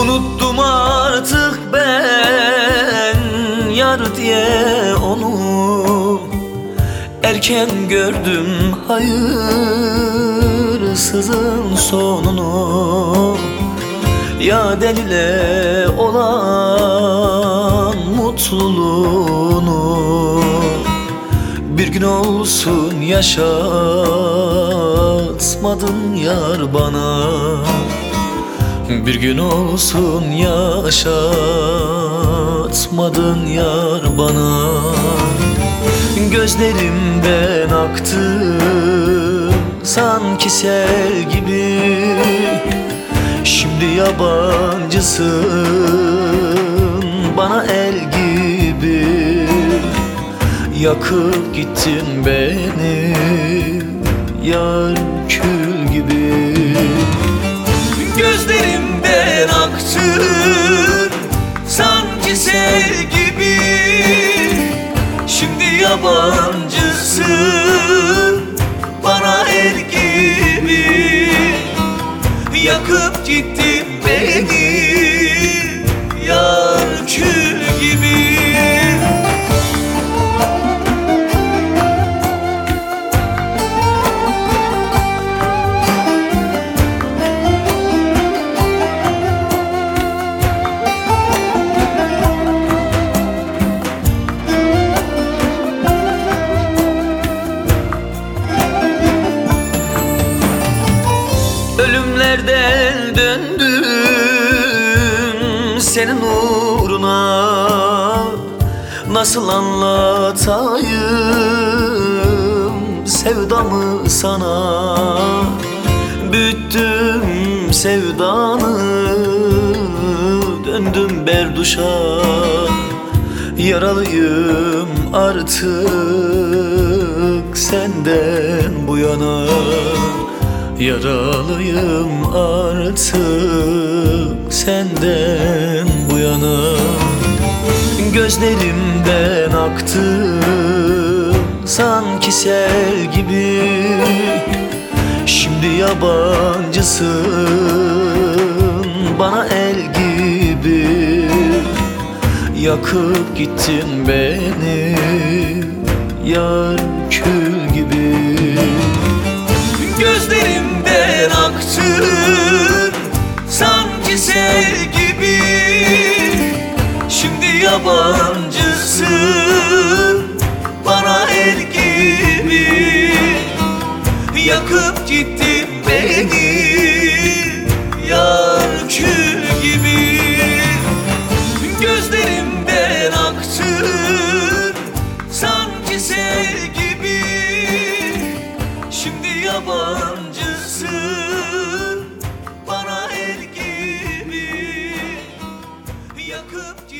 Unuttum artık ben yar diye onu. Erken gördüm hayırsızın sonunu. Ya delile olan mutluluğunu. Bir gün olsun yaşatmadın yar bana bir gün olsun yaşatmadın yar bana. Gözlerimden aktı sanki sel gibi. Şimdi yabancısın bana el gibi. Yakıp gittin beni yar kül gibi sel gibi. Şimdi yabancısın bana el gibi. Yakıp gittin Ölümlerden döndüm senin uğruna. Nasıl anlatayım sevdamı sana? Büyüttüm sevdanı döndüm berduşa. Yaralıyım artık senden bu yana Yaralıyım artık senden bu yana. Gözlerimden aktı sanki sel gibi. Şimdi yabancısın bana el gibi. Yakıp gittin beni yar kül uzaktın sanki sel gibi. Şimdi yabancısın bana el gibi. Yakıp gittin beni yar kül gibi. Gözlerimden aktın sanki sel gibi. Şimdi yabancısın yakıp